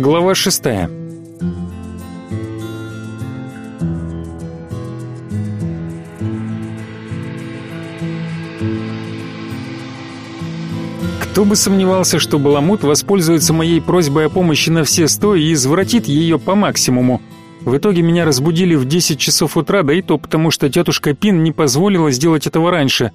Глава шестая. Кто бы сомневался, что Баламут воспользуется моей просьбой о помощи на все сто и извратит ее по максимуму. В итоге меня разбудили в 10 часов утра, да и то потому, что тетушка Пин не позволила сделать этого раньше,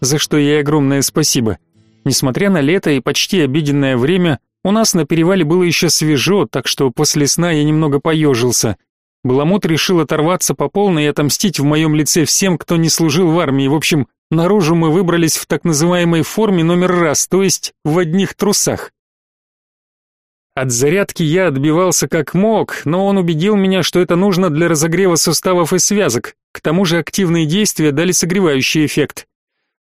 за что ей огромное спасибо. Несмотря на лето и почти обеденное время, у нас на перевале было еще свежо, так что после сна я немного поежился. Баламут решил оторваться по полной и отомстить в моем лице всем, кто не служил в армии. В общем, наружу мы выбрались в так называемой форме номер раз, то есть в одних трусах. От зарядки я отбивался как мог, но он убедил меня, что это нужно для разогрева суставов и связок. К тому же активные действия дали согревающий эффект.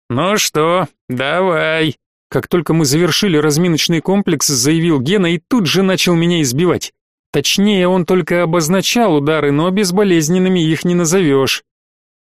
«Ну что, давай», как только мы завершили разминочный комплекс, заявил Гена и тут же начал меня избивать. Точнее, он только обозначал удары, но безболезненными их не назовешь.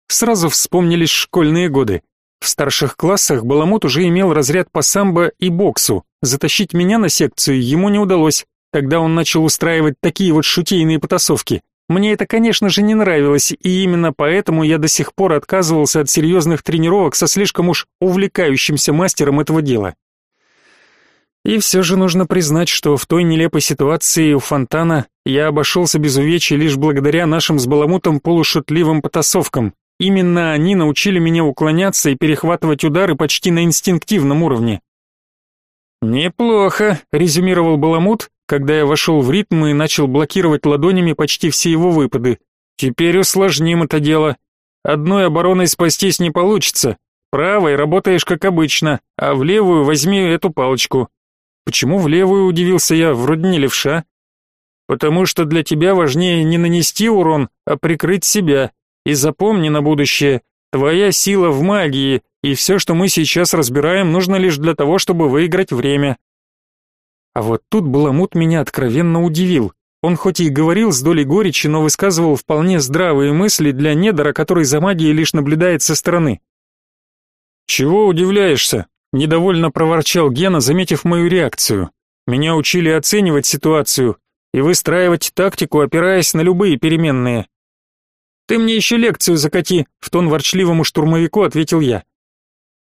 Сразу вспомнились школьные годы. В старших классах Баламут уже имел разряд по самбо и боксу. Затащить меня на секцию ему не удалось. Тогда он начал устраивать такие вот шутейные потасовки. Мне это, конечно же, не нравилось, и именно поэтому я до сих пор отказывался от серьезных тренировок со слишком уж увлекающимся мастером этого дела. И все же нужно признать, что в той нелепой ситуации у фонтана я обошелся без увечий лишь благодаря нашим с Баламутом полушутливым потасовкам. Именно они научили меня уклоняться и перехватывать удары почти на инстинктивном уровне. «Неплохо», — резюмировал Баламут, когда я вошел в ритм и начал блокировать ладонями почти все его выпады. Теперь усложним это дело. Одной обороной спастись не получится. Правой работаешь как обычно, а в левую возьми эту палочку. Почему в левую, удивился я, вроде не левша. Потому что для тебя важнее не нанести урон, а прикрыть себя. И запомни на будущее, твоя сила в магии, и все, что мы сейчас разбираем, нужно лишь для того, чтобы выиграть время. А вот тут Баламут меня откровенно удивил. Он хоть и говорил с долей горечи, но высказывал вполне здравые мысли для недора, который за магией лишь наблюдает со стороны. «Чего удивляешься?» — недовольно проворчал Гена, заметив мою реакцию. «Меня учили оценивать ситуацию и выстраивать тактику, опираясь на любые переменные». «Ты мне еще лекцию закати», — в тон ворчливому штурмовику ответил я.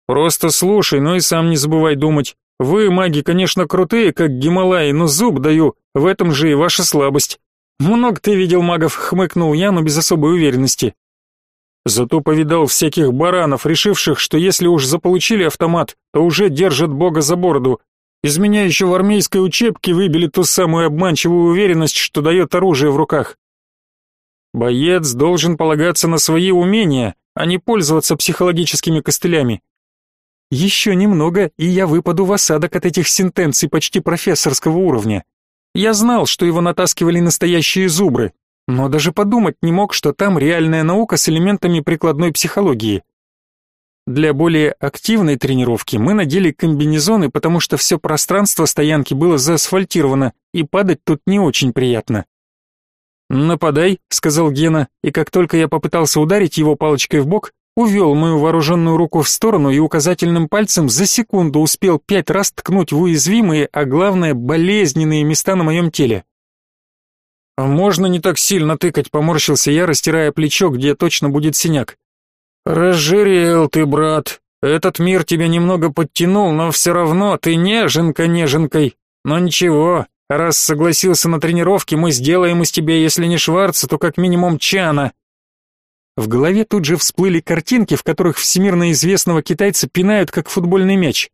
«Просто слушай, но и сам не забывай думать. Вы, маги, конечно, крутые, как Гималаи, но зуб даю, в этом же и ваша слабость. Много ты видел магов, хмыкнул я, но без особой уверенности. Зато повидал всяких баранов, решивших, что если уж заполучили автомат, то уже держат бога за бороду. Из меня еще в армейской учебке выбили ту самую обманчивую уверенность, что дает оружие в руках. Боец должен полагаться на свои умения, а не пользоваться психологическими костылями. Еще немного, и я выпаду в осадок от этих сентенций почти профессорского уровня. Я знал, что его натаскивали настоящие зубры, но даже подумать не мог, что там реальная наука с элементами прикладной психологии. Для более активной тренировки мы надели комбинезоны, потому что все пространство стоянки было заасфальтировано, и падать тут не очень приятно. «Нападай», — сказал Гена, и как только я попытался ударить его палочкой в бок, увел мою вооруженную руку в сторону и указательным пальцем за секунду успел пять раз ткнуть в уязвимые, а главное, болезненные места на моем теле. «А можно не так сильно тыкать?» — поморщился я, растирая плечо, где точно будет синяк. «Разжирел ты, брат. Этот мир тебя немного подтянул, но все равно ты неженка неженкой. Но ничего, раз согласился на тренировки, мы сделаем из тебя, если не Шварца, то как минимум Чана. В голове тут же всплыли картинки, в которых всемирно известного китайца пинают как футбольный мяч.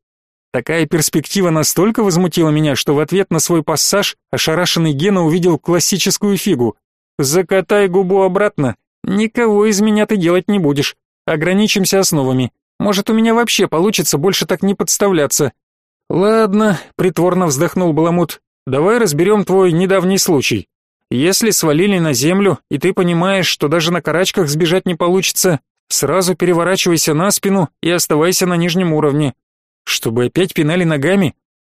Такая перспектива настолько возмутила меня, что в ответ на свой пассаж ошарашенный Гена увидел классическую фигу. «Закатай губу обратно. Никого из меня ты делать не будешь. Ограничимся основами. Может, у меня вообще получится больше так не подставляться». «Ладно», — притворно вздохнул Баламут. «Давай разберем твой недавний случай. Если свалили на землю, и ты понимаешь, что даже на карачках сбежать не получится, сразу переворачивайся на спину и оставайся на нижнем уровне. Чтобы опять пинали ногами?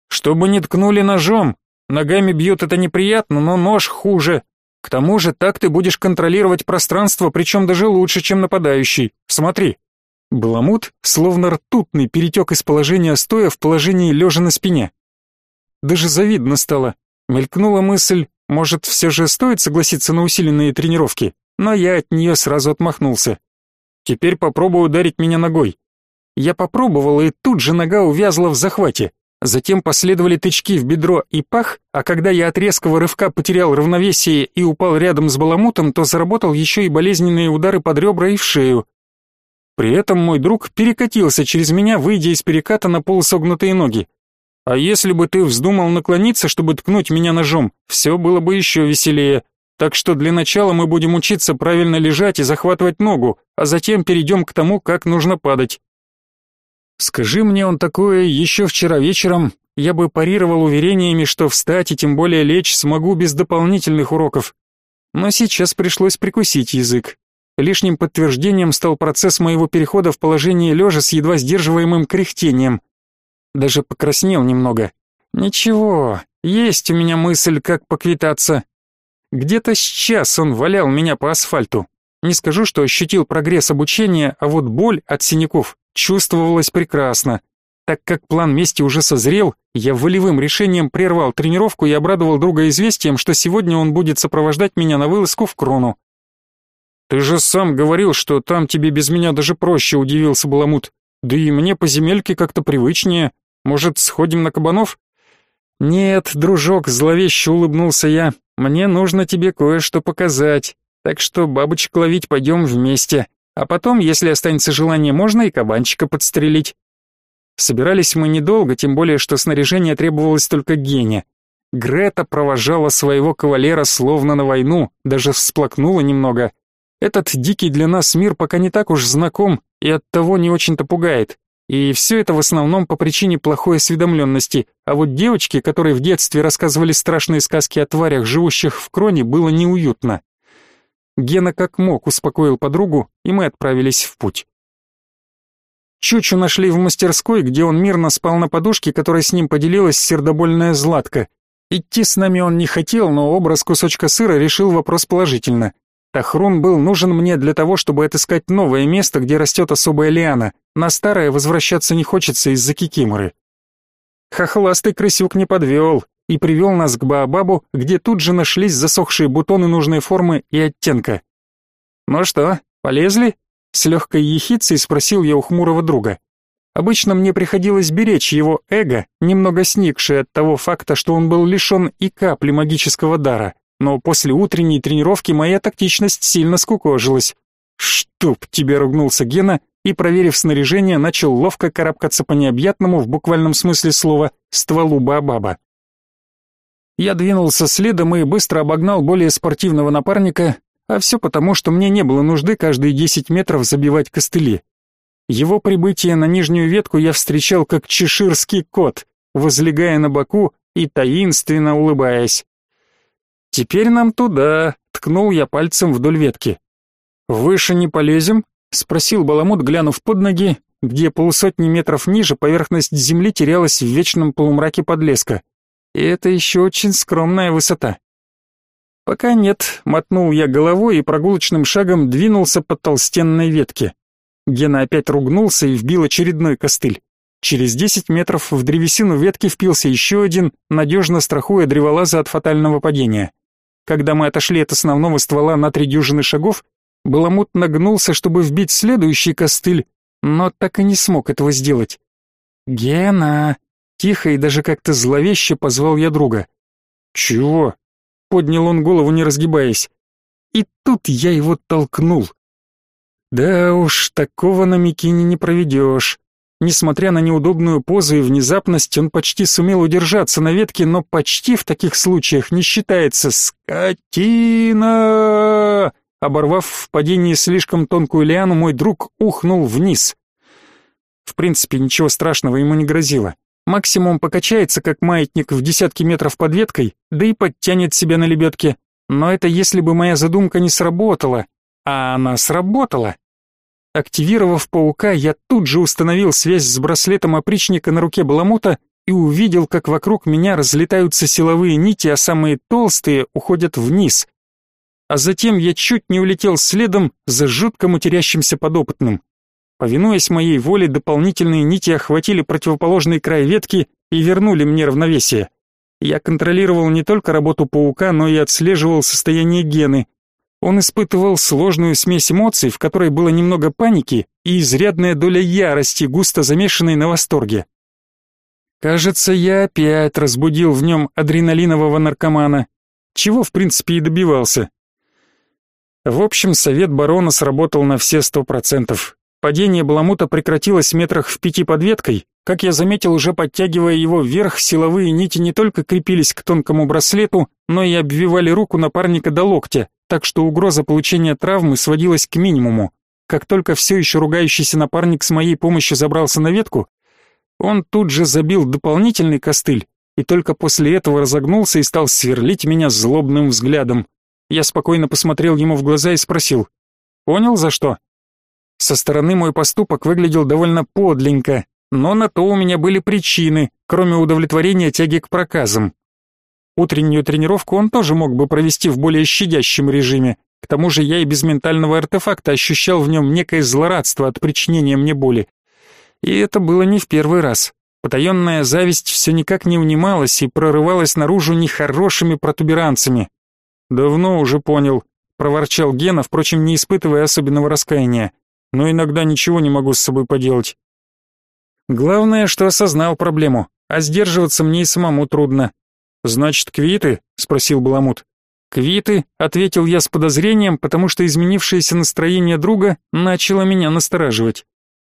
Чтобы не ткнули ножом. Ногами бьют это неприятно, но нож хуже. К тому же так ты будешь контролировать пространство, причем даже лучше, чем нападающий. Смотри. Баламут, словно ртутный, перетек из положения стоя в положение лежа на спине. Даже завидно стало. Мелькнула мысль, может, все же стоит согласиться на усиленные тренировки, но я от нее сразу отмахнулся. Теперь попробую ударить меня ногой. Я попробовал, и тут же нога увязла в захвате. Затем последовали тычки в бедро и пах, а когда я от резкого рывка потерял равновесие и упал рядом с баламутом, то заработал еще и болезненные удары под ребра и в шею. При этом мой друг перекатился через меня, выйдя из переката на полусогнутые ноги. А если бы ты вздумал наклониться, чтобы ткнуть меня ножом, все было бы еще веселее. Так что для начала мы будем учиться правильно лежать и захватывать ногу, а затем перейдем к тому, как нужно падать. Скажи мне он такое еще вчера вечером, я бы парировал уверениями, что встать и тем более лечь смогу без дополнительных уроков. Но сейчас пришлось прикусить язык. Лишним подтверждением стал процесс моего перехода в положение лежа с едва сдерживаемым кряхтением. Даже покраснел немного. Ничего, есть у меня мысль, как поквитаться. Где-то сейчас он валял меня по асфальту. Не скажу, что ощутил прогресс обучения, а вот боль от синяков чувствовалась прекрасно. Так как план мести уже созрел, я волевым решением прервал тренировку и обрадовал друга известием, что сегодня он будет сопровождать меня на вылазку в Крону. «Ты же сам говорил, что там тебе без меня даже проще», — удивился Баламут. «Да и мне по земельке как-то привычнее. Может, сходим на кабанов?» «Нет, дружок», — зловеще улыбнулся я. «Мне нужно тебе кое-что показать. Так что бабочек ловить пойдем вместе. А потом, если останется желание, можно и кабанчика подстрелить. Собирались мы недолго, тем более, что снаряжение требовалось только Гене. Грета провожала своего кавалера словно на войну, даже всплакнула немного. Этот дикий для нас мир пока не так уж знаком и оттого не очень-то пугает. И все это в основном по причине плохой осведомленности, а вот девочке, которые в детстве рассказывали страшные сказки о тварях, живущих в кроне, было неуютно. Гена как мог успокоил подругу, и мы отправились в путь. Чучу нашли в мастерской, где он мирно спал на подушке, которой с ним поделилась сердобольная Златка. Идти с нами он не хотел, но образ кусочка сыра решил вопрос положительно. Тахрун был нужен мне для того, чтобы отыскать новое место, где растет особая лиана. На старое возвращаться не хочется из-за кикиморы. Хохластый крысюк не подвел и привел нас к Баобабу, где тут же нашлись засохшие бутоны нужной формы и оттенка. «Ну что, полезли?» — с легкой ехицей спросил я у хмурого друга. Обычно мне приходилось беречь его эго, немного сникшее от того факта, что он был лишен и капли магического дара, но после утренней тренировки моя тактичность сильно скукожилась. «Штуп!» — тебе ругнулся Гена и, проверив снаряжение, начал ловко карабкаться по необъятному, в буквальном смысле слова, стволу Баобаба. Я двинулся следом и быстро обогнал более спортивного напарника, а все потому, что мне не было нужды каждые 10 метров забивать костыли. Его прибытие на нижнюю ветку я встречал как чеширский кот, возлегая на боку и таинственно улыбаясь. «Теперь нам туда», — ткнул я пальцем вдоль ветки. «Выше не полезем?» — спросил Баламут, глянув под ноги, где полусотни метров ниже поверхность земли терялась в вечном полумраке подлеска. И это еще очень скромная высота. Пока нет, мотнул я головой и прогулочным шагом двинулся по толстенной ветке. Гена опять ругнулся и вбил очередной костыль. Через десять метров в древесину ветки впился еще один, надежно страхуя древолаза от фатального падения. Когда мы отошли от основного ствола на три дюжины шагов, Баламут нагнулся, чтобы вбить следующий костыль, но так и не смог этого сделать. «Гена!» Тихо и даже как-то зловеще позвал я друга. «Чего?» — поднял он голову, не разгибаясь. И тут я его толкнул. Да уж, такого на Микине не проведешь. Несмотря на неудобную позу и внезапность, он почти сумел удержаться на ветке, но почти в таких случаях не считается «Скотина!» Оборвав в падении слишком тонкую лиану, мой друг ухнул вниз. В принципе, ничего страшного ему не грозило. Максимум покачается, как маятник в десятки метров под веткой, да и подтянет себя на лебедке. Но это если бы моя задумка не сработала. А она сработала. Активировав паука, я тут же установил связь с браслетом опричника на руке Баламута и увидел, как вокруг меня разлетаются силовые нити, а самые толстые уходят вниз. А затем я чуть не улетел следом за жутко матерящимся подопытным. Повинуясь моей воле, дополнительные нити охватили противоположный край ветки и вернули мне равновесие. Я контролировал не только работу паука, но и отслеживал состояние Гены. Он испытывал сложную смесь эмоций, в которой было немного паники и изрядная доля ярости, густо замешанной на восторге. Кажется, я опять разбудил в нем адреналинового наркомана, чего в принципе и добивался. В общем, совет барона сработал на все сто процентов. Падение Баламута прекратилось метрах в пяти под веткой. Как я заметил, уже подтягивая его вверх, силовые нити не только крепились к тонкому браслету, но и обвивали руку напарника до локтя, так что угроза получения травмы сводилась к минимуму. Как только все еще ругающийся напарник с моей помощью забрался на ветку, он тут же забил дополнительный костыль и только после этого разогнулся и стал сверлить меня злобным взглядом. Я спокойно посмотрел ему в глаза и спросил: "Понял, за что?" Со стороны мой поступок выглядел довольно подленько, но на то у меня были причины, кроме удовлетворения тяги к проказам. Утреннюю тренировку он тоже мог бы провести в более щадящем режиме. К тому же я и без ментального артефакта ощущал в нем некое злорадство от причинения мне боли. И это было не в первый раз. Потаенная зависть все никак не унималась и прорывалась наружу нехорошими протуберанцами. «Давно уже понял», — проворчал Гена, впрочем, не испытывая особенного раскаяния. «Но иногда ничего не могу с собой поделать». Главное, что осознал проблему, а сдерживаться мне и самому трудно. «Значит, квиты?» — спросил Баламут. «Квиты», — ответил я с подозрением, потому что изменившееся настроение друга начало меня настораживать.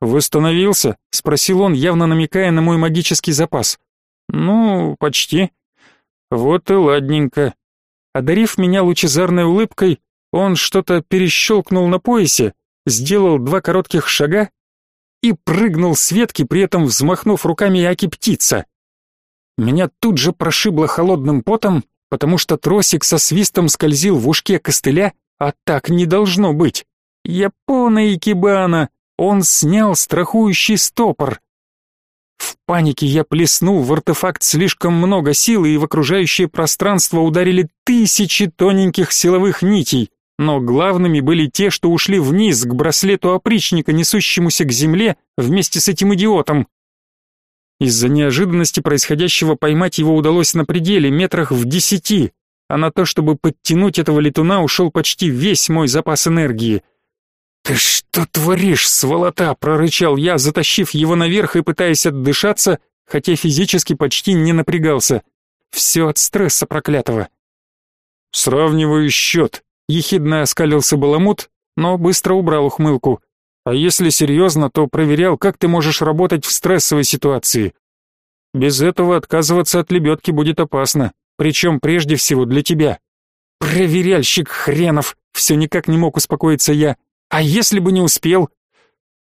«Восстановился?» — спросил он, явно намекая на мой магический запас. «Ну, почти». «Вот и ладненько». Одарив меня лучезарной улыбкой, он что-то перещелкнул на поясе, сделал два коротких шага и прыгнул с ветки, при этом взмахнув руками яки птица. Меня тут же прошибло холодным потом, потому что тросик со свистом скользил в ушке костыля, а так не должно быть. Япона Икебана! Он снял страхующий стопор. В панике я плеснул в артефакт слишком много силы, и в окружающее пространство ударили тысячи тоненьких силовых нитей, но главными были те, что ушли вниз к браслету опричника, несущемуся к земле вместе с этим идиотом. Из-за неожиданности происходящего поймать его удалось на пределе, метрах в десяти, а на то, чтобы подтянуть этого летуна, ушел почти весь мой запас энергии — «Ты что творишь, сволота?» — прорычал я, затащив его наверх и пытаясь отдышаться, хотя физически почти не напрягался. Все от стресса проклятого. «Сравниваю счет», — ехидно оскалился Баламут, но быстро убрал ухмылку. «А если серьезно, то проверял, как ты можешь работать в стрессовой ситуации. Без этого отказываться от лебедки будет опасно, причем прежде всего для тебя». «Проверяльщик хренов!» — все никак не мог успокоиться я. А если бы не успел?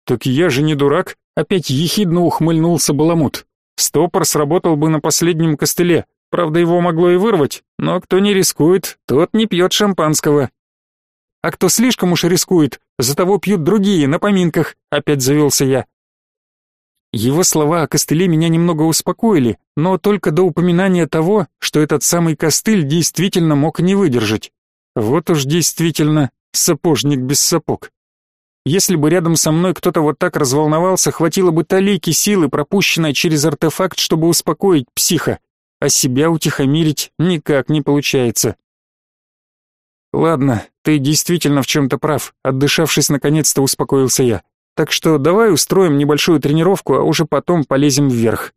Так я же не дурак, опять ехидно ухмыльнулся Баламут. Стопор сработал бы на последнем костыле. Правда, его могло и вырвать, но кто не рискует, тот не пьет шампанского. А кто слишком уж рискует, за того пьют другие на поминках, опять завелся я. Его слова о костыле меня немного успокоили, но только до упоминания того, что этот самый костыль действительно мог не выдержать. Вот уж действительно Сапожник без сапог. Если бы рядом со мной кто-то вот так разволновался, хватило бы талики силы, пропущенной через артефакт, чтобы успокоить психа, а себя утихомирить никак не получается. Ладно, ты действительно в чем-то прав, отдышавшись наконец-то успокоился я. Так что давай устроим небольшую тренировку, а уже потом полезем вверх.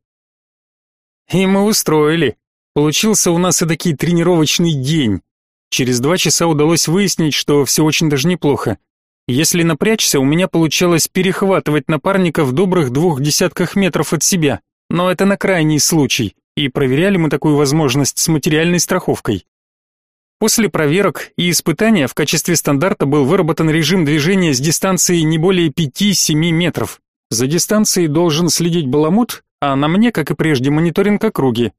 И мы устроили. Получился у нас и такой тренировочный день. Через два часа удалось выяснить, что все очень даже неплохо. Если напрячься, у меня получалось перехватывать напарника в добрых двух десятках метров от себя, но это на крайний случай, и проверяли мы такую возможность с материальной страховкой. После проверок и испытания в качестве стандарта был выработан режим движения с дистанции не более 5-7 метров. За дистанцией должен следить баламут, а на мне, как и прежде, мониторинг округи,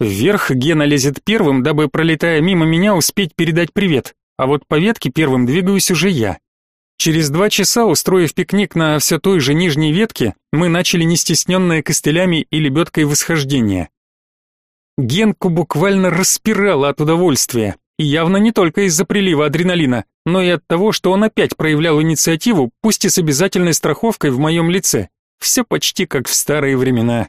Вверх Гена лезет первым, дабы, пролетая мимо меня, успеть передать привет, а вот по ветке первым двигаюсь уже я. Через два часа, устроив пикник на все той же нижней ветке, мы начали нестесненное костылями и лебедкой восхождения. Генку буквально распирало от удовольствия, и явно не только из-за прилива адреналина, но и от того, что он опять проявлял инициативу, пусть и с обязательной страховкой в моем лице. Все почти как в старые времена.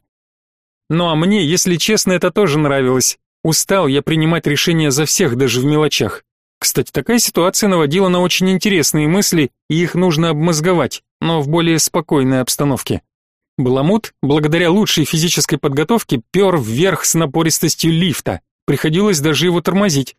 Ну а мне, если честно, это тоже нравилось. Устал я принимать решения за всех, даже в мелочах. Кстати, такая ситуация наводила на очень интересные мысли, и их нужно обмозговать, но в более спокойной обстановке. Баламут, благодаря лучшей физической подготовке, пер вверх с напористостью лифта. Приходилось даже его тормозить.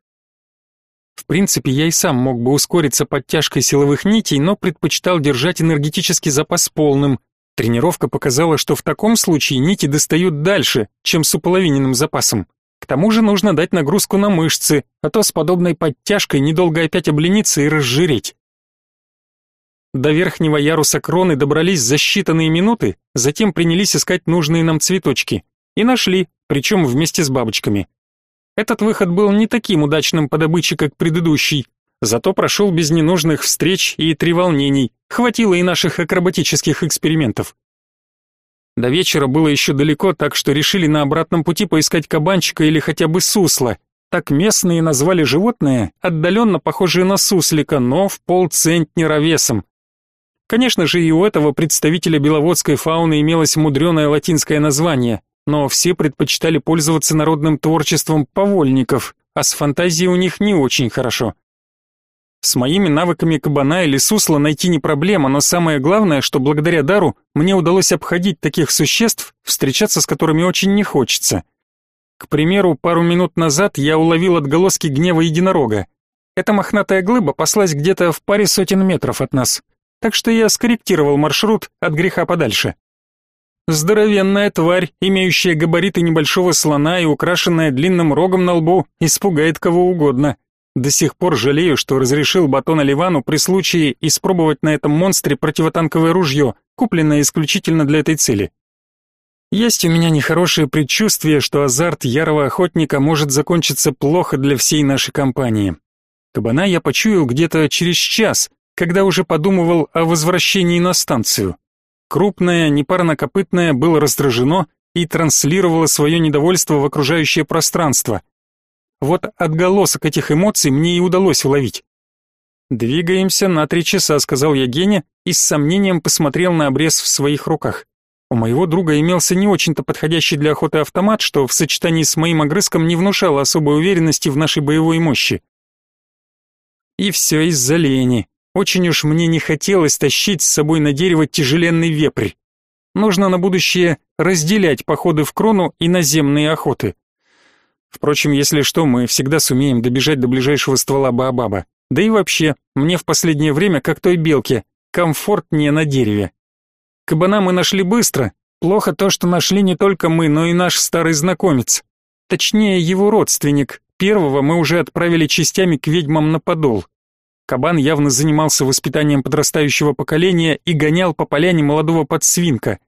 В принципе, я и сам мог бы ускориться под тяжкой силовых нитей, но предпочитал держать энергетический запас полным. Тренировка показала, что в таком случае нити достают дальше, чем с уполовиненным запасом. К тому же нужно дать нагрузку на мышцы, а то с подобной подтяжкой недолго опять облениться и разжиреть. До верхнего яруса кроны добрались за считанные минуты, затем принялись искать нужные нам цветочки. И нашли, причем вместе с бабочками. Этот выход был не таким удачным по добыче, как предыдущий, зато прошел без ненужных встреч и треволнений, хватило и наших акробатических экспериментов. До вечера было еще далеко, так что решили на обратном пути поискать кабанчика или хотя бы сусла. Так местные назвали животное, отдаленно похожее на суслика, но в полцентнера весом. Конечно же, и у этого представителя беловодской фауны имелось мудреное латинское название, но все предпочитали пользоваться народным творчеством повольников, а с фантазией у них не очень хорошо. С моими навыками кабана или сусла найти не проблема, но самое главное, что благодаря дару мне удалось обходить таких существ, встречаться с которыми очень не хочется. К примеру, пару минут назад я уловил отголоски гнева единорога. Эта мохнатая глыба паслась где-то в паре сотен метров от нас так что я скорректировал маршрут от греха подальше. Здоровенная тварь, имеющая габариты небольшого слона и украшенная длинным рогом на лбу, испугает кого угодно. До сих пор жалею, что разрешил Батона Ливану при случае испробовать на этом монстре противотанковое ружье, купленное исключительно для этой цели. Есть у меня нехорошее предчувствие, что азарт ярого охотника может закончиться плохо для всей нашей компании. Кабана я почуял где-то через час, когда уже подумывал о возвращении на станцию. Крупное, непарнокопытное было раздражено и транслировало свое недовольство в окружающее пространство. Вот отголосок этих эмоций мне и удалось уловить. «Двигаемся на три часа», — сказал я Гене и с сомнением посмотрел на обрез в своих руках. У моего друга имелся не очень-то подходящий для охоты автомат, что в сочетании с моим огрызком не внушало особой уверенности в нашей боевой мощи. И все из-за лени. Очень уж мне не хотелось тащить с собой на дерево тяжеленный вепрь. Нужно на будущее разделять походы в крону и наземные охоты. Впрочем, если что, мы всегда сумеем добежать до ближайшего ствола Баобаба. Да и вообще, мне в последнее время, как той белке, комфортнее на дереве. Кабана мы нашли быстро. Плохо то, что нашли не только мы, но и наш старый знакомец. Точнее, его родственник. Первого мы уже отправили частями к ведьмам на подол. Кабан явно занимался воспитанием подрастающего поколения и гонял по поляне молодого подсвинка.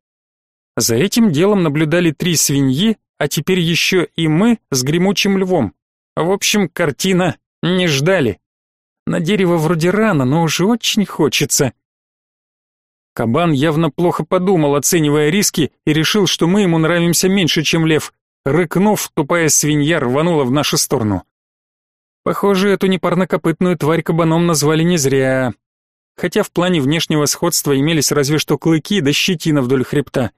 За этим делом наблюдали три свиньи, а теперь еще и мы с гремучим львом. В общем, картина не ждали. На дерево вроде рано, но уже очень хочется. Кабан явно плохо подумал, оценивая риски, и решил, что мы ему нравимся меньше, чем лев. Рыкнув, тупая свинья рванула в нашу сторону. Похоже, эту непарнокопытную тварь кабаном назвали не зря. Хотя в плане внешнего сходства имелись разве что клыки да щетина вдоль хребта.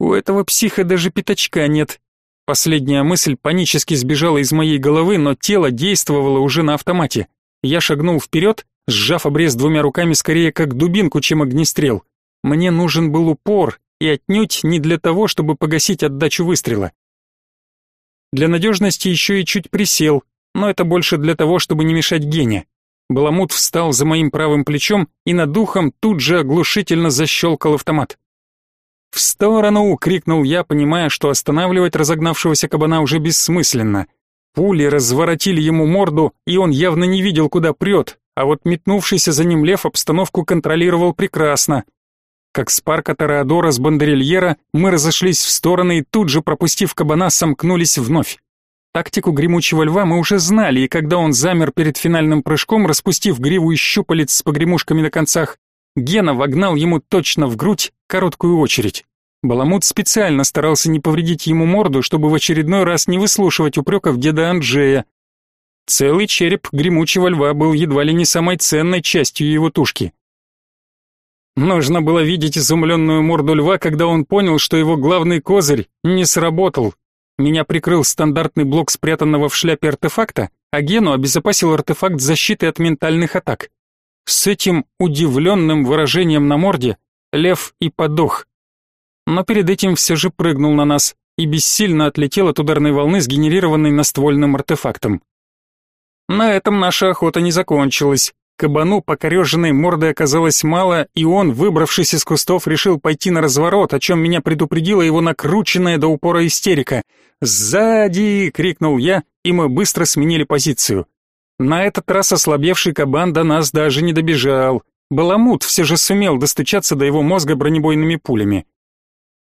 У этого психа даже пятачка нет. Последняя мысль панически сбежала из моей головы, но тело действовало уже на автомате. Я шагнул вперед, сжав обрез двумя руками скорее как дубинку, чем огнестрел. Мне нужен был упор, и отнюдь не для того, чтобы погасить отдачу выстрела. Для надежности еще и чуть присел, но это больше для того, чтобы не мешать Гене. Баламут встал за моим правым плечом и над духом тут же оглушительно защелкал автомат. «В сторону!» — крикнул я, понимая, что останавливать разогнавшегося кабана уже бессмысленно. Пули разворотили ему морду, и он явно не видел, куда прет, а вот метнувшийся за ним лев обстановку контролировал прекрасно. Как с парка Тореадора с Бандерильера мы разошлись в стороны и тут же, пропустив кабана, сомкнулись вновь. Тактику гремучего льва мы уже знали, и когда он замер перед финальным прыжком, распустив гриву и щупалец с погремушками на концах, Гена вогнал ему точно в грудь короткую очередь. Баламут специально старался не повредить ему морду, чтобы в очередной раз не выслушивать упреков деда Анджея. Целый череп гремучего льва был едва ли не самой ценной частью его тушки. Нужно было видеть изумленную морду льва, когда он понял, что его главный козырь не сработал. Меня прикрыл стандартный блок спрятанного в шляпе артефакта, а Гену обезопасил артефакт защиты от ментальных атак. С этим удивленным выражением на морде лев и подох. Но перед этим все же прыгнул на нас и бессильно отлетел от ударной волны, сгенерированной наствольным артефактом. На этом наша охота не закончилась. Кабану покореженной мордой оказалось мало, и он, выбравшись из кустов, решил пойти на разворот, о чем меня предупредила его накрученная до упора истерика. «Сзади!» — крикнул я, и мы быстро сменили позицию. На этот раз ослабевший кабан до нас даже не добежал. Баламут все же сумел достучаться до его мозга бронебойными пулями.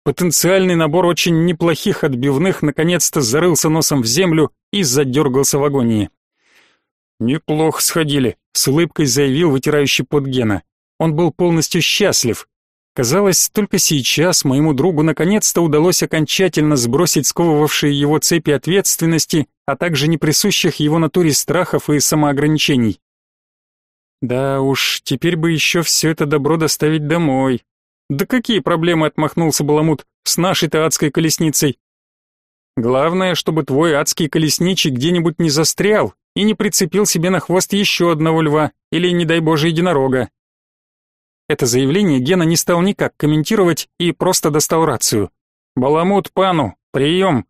Потенциальный набор очень неплохих отбивных наконец-то зарылся носом в землю и задергался в агонии. «Неплохо сходили», — с улыбкой заявил вытирающий под Гена. Он был полностью счастлив. Казалось, только сейчас моему другу наконец-то удалось окончательно сбросить сковывавшие его цепи ответственности, а также неприсущих его натуре страхов и самоограничений. Да уж, теперь бы еще все это добро доставить домой. Да какие проблемы, отмахнулся Баламут, с нашей-то адской колесницей. Главное, чтобы твой адский колесничий где-нибудь не застрял и не прицепил себе на хвост еще одного льва или, не дай боже, единорога. Это заявление Гена не стал никак комментировать и просто достал рацию. «Баламут пану, прием!»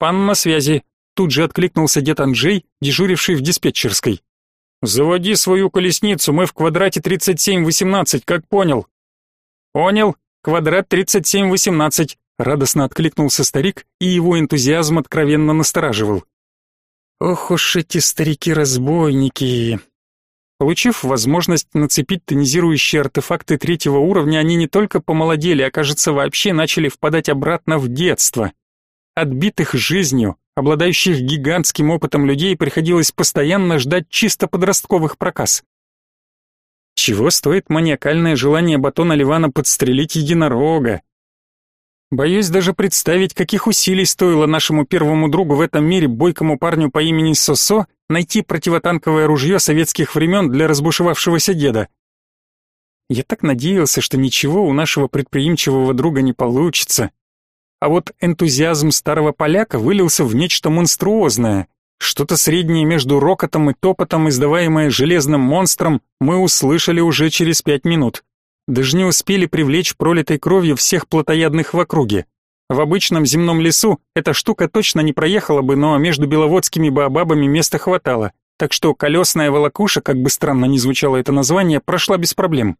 «Пан на связи», тут же откликнулся дед Анджей, дежуривший в диспетчерской. «Заводи свою колесницу, мы в квадрате 3718, как понял?» «Понял, квадрат 3718», радостно откликнулся старик, и его энтузиазм откровенно настораживал. «Ох уж эти старики-разбойники!» Получив возможность нацепить тонизирующие артефакты третьего уровня, они не только помолодели, а, кажется, вообще начали впадать обратно в детство. Отбитых жизнью, обладающих гигантским опытом людей приходилось постоянно ждать чисто подростковых проказ. Чего стоит маниакальное желание Батона Ливана подстрелить единорога? Боюсь даже представить, каких усилий стоило нашему первому другу в этом мире, бойкому парню по имени Сосо, найти противотанковое ружье советских времен для разбушевавшегося деда. Я так надеялся, что ничего у нашего предприимчивого друга не получится. А вот энтузиазм старого поляка вылился в нечто монструозное. Что-то среднее между рокотом и топотом, издаваемое железным монстром, мы услышали уже через пять минут. Даже не успели привлечь пролитой кровью всех плотоядных в округе. В обычном земном лесу эта штука точно не проехала бы, но между беловодскими баобабами места хватало, так что колесная волокуша, как бы странно ни звучало это название, прошла без проблем.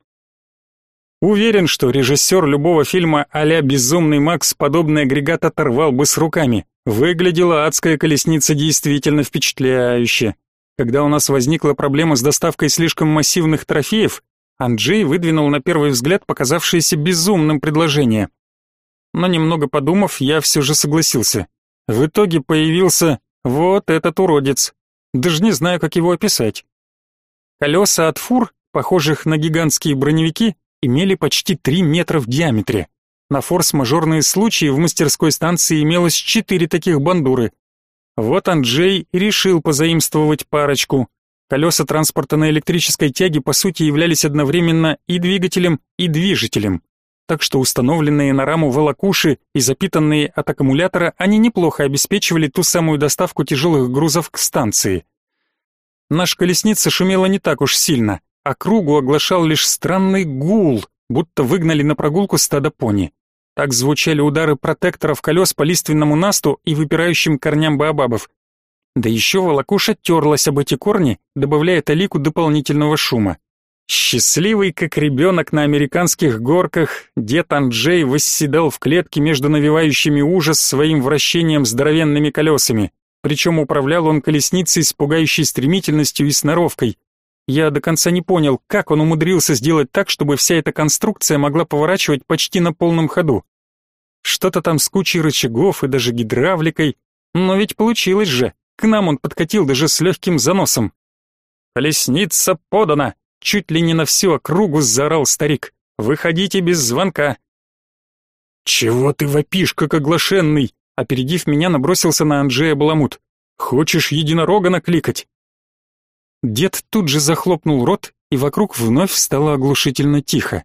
Уверен, что режиссер любого фильма а-ля «Безумный Макс» подобный агрегат оторвал бы с руками. Выглядела адская колесница действительно впечатляюще. Когда у нас возникла проблема с доставкой слишком массивных трофеев, Анджей выдвинул на первый взгляд показавшееся безумным предложение но немного подумав, я все же согласился. В итоге появился вот этот уродец. Даже не знаю, как его описать. Колеса от фур, похожих на гигантские броневики, имели почти 3 метра в диаметре. На форс-мажорные случаи в мастерской станции имелось четыре таких бандуры. Вот Анджей решил позаимствовать парочку. Колеса транспорта на электрической тяге по сути являлись одновременно и двигателем, и движителем так что установленные на раму волокуши и запитанные от аккумулятора они неплохо обеспечивали ту самую доставку тяжелых грузов к станции. Наша колесница шумела не так уж сильно, а кругу оглашал лишь странный гул, будто выгнали на прогулку стадо пони. Так звучали удары протекторов колес по лиственному насту и выпирающим корням баобабов. Да еще волокуша терлась об эти корни, добавляя талику дополнительного шума. Счастливый, как ребенок на американских горках, дед Анджей восседал в клетке между навевающими ужас своим вращением здоровенными колесами. Причем управлял он колесницей с пугающей стремительностью и сноровкой. Я до конца не понял, как он умудрился сделать так, чтобы вся эта конструкция могла поворачивать почти на полном ходу. Что-то там с кучей рычагов и даже гидравликой. Но ведь получилось же. К нам он подкатил даже с легким заносом. «Колесница подана!» Чуть ли не на всю округу заорал старик. «Выходите без звонка!» «Чего ты вопишь, как оглашенный?» Опередив меня, набросился на Анджея Баламут. «Хочешь единорога накликать?» Дед тут же захлопнул рот, и вокруг вновь стало оглушительно тихо.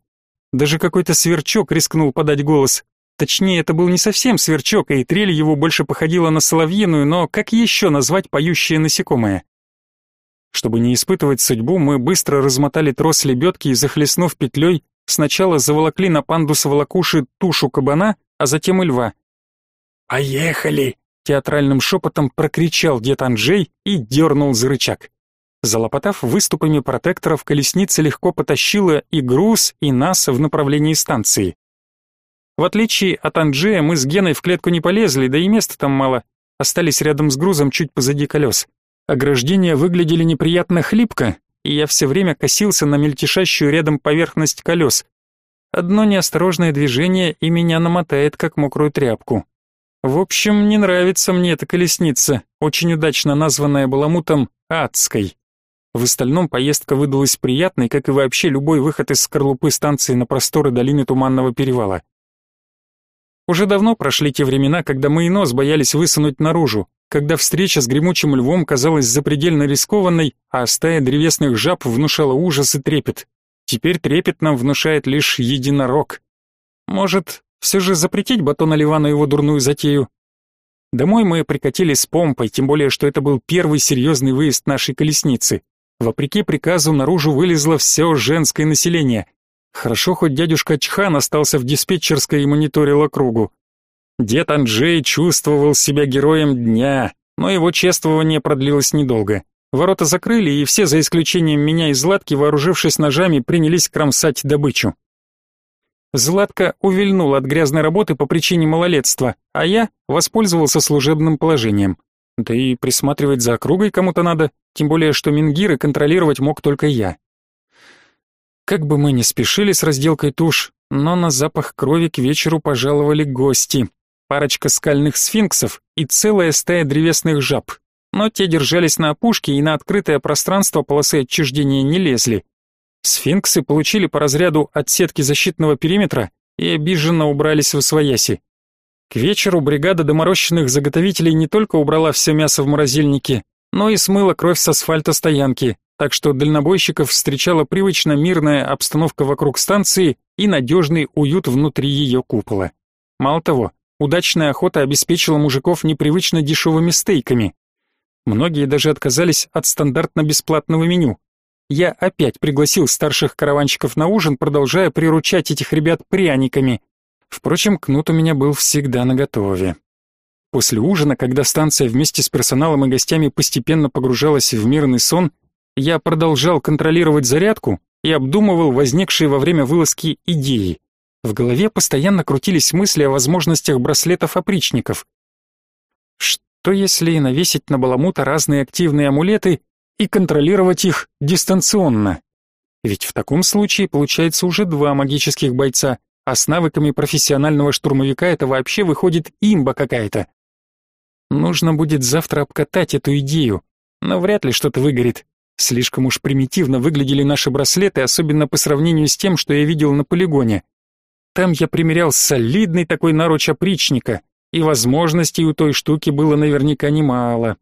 Даже какой-то сверчок рискнул подать голос. Точнее, это был не совсем сверчок, и трель его больше походила на соловьиную, но как еще назвать поющее насекомое? Чтобы не испытывать судьбу, мы быстро размотали трос лебедки и, захлестнув петлей, сначала заволокли на пандус волокуши тушу кабана, а затем и льва. «Поехали!» — театральным шепотом прокричал дед Анджей и дернул за рычаг. Залопотав выступами протекторов, колесница легко потащила и груз, и нас в направлении станции. В отличие от Анджея, мы с Геной в клетку не полезли, да и места там мало. Остались рядом с грузом чуть позади колес. Ограждения выглядели неприятно хлипко, и я все время косился на мельтешащую рядом поверхность колес. Одно неосторожное движение и меня намотает, как мокрую тряпку. В общем, не нравится мне эта колесница, очень удачно названная баламутом «адской». В остальном поездка выдалась приятной, как и вообще любой выход из скорлупы станции на просторы долины Туманного перевала. Уже давно прошли те времена, когда мы и нос боялись высунуть наружу, когда встреча с гремучим львом казалась запредельно рискованной, а стая древесных жаб внушала ужас и трепет. Теперь трепет нам внушает лишь единорог. Может, все же запретить Батона Ливану его дурную затею? Домой мы прикатили с помпой, тем более, что это был первый серьезный выезд нашей колесницы. Вопреки приказу наружу вылезло все женское население. Хорошо, хоть дядюшка Чхан остался в диспетчерской и мониторил округу. Дед Анджей чувствовал себя героем дня, но его чествование продлилось недолго. Ворота закрыли, и все, за исключением меня и Златки, вооружившись ножами, принялись кромсать добычу. Златка увильнул от грязной работы по причине малолетства, а я воспользовался служебным положением. Да и присматривать за округой кому-то надо, тем более что Мингиры контролировать мог только я. Как бы мы ни спешили с разделкой туш, но на запах крови к вечеру пожаловали гости. Парочка скальных сфинксов и целая стая древесных жаб. Но те держались на опушке и на открытое пространство полосы отчуждения не лезли. Сфинксы получили по разряду от сетки защитного периметра и обиженно убрались в освояси. К вечеру бригада доморощенных заготовителей не только убрала все мясо в морозильнике, но и смыла кровь с асфальта стоянки, так что дальнобойщиков встречала привычно мирная обстановка вокруг станции и надежный уют внутри ее купола. Мало того, удачная охота обеспечила мужиков непривычно дешевыми стейками. Многие даже отказались от стандартно-бесплатного меню, я опять пригласил старших караванщиков на ужин, продолжая приручать этих ребят пряниками. Впрочем, кнут у меня был всегда наготове. После ужина, когда станция вместе с персоналом и гостями постепенно погружалась в мирный сон, я продолжал контролировать зарядку и обдумывал возникшие во время вылазки идеи. В голове постоянно крутились мысли о возможностях браслетов опричников. Что если навесить на баламута разные активные амулеты и контролировать их дистанционно. Ведь в таком случае получается уже два магических бойца, а с навыками профессионального штурмовика это вообще выходит имба какая-то. Нужно будет завтра обкатать эту идею, но вряд ли что-то выгорит. Слишком уж примитивно выглядели наши браслеты, особенно по сравнению с тем, что я видел на полигоне. Там я примерял солидный такой наруч опричника, и возможностей у той штуки было наверняка немало.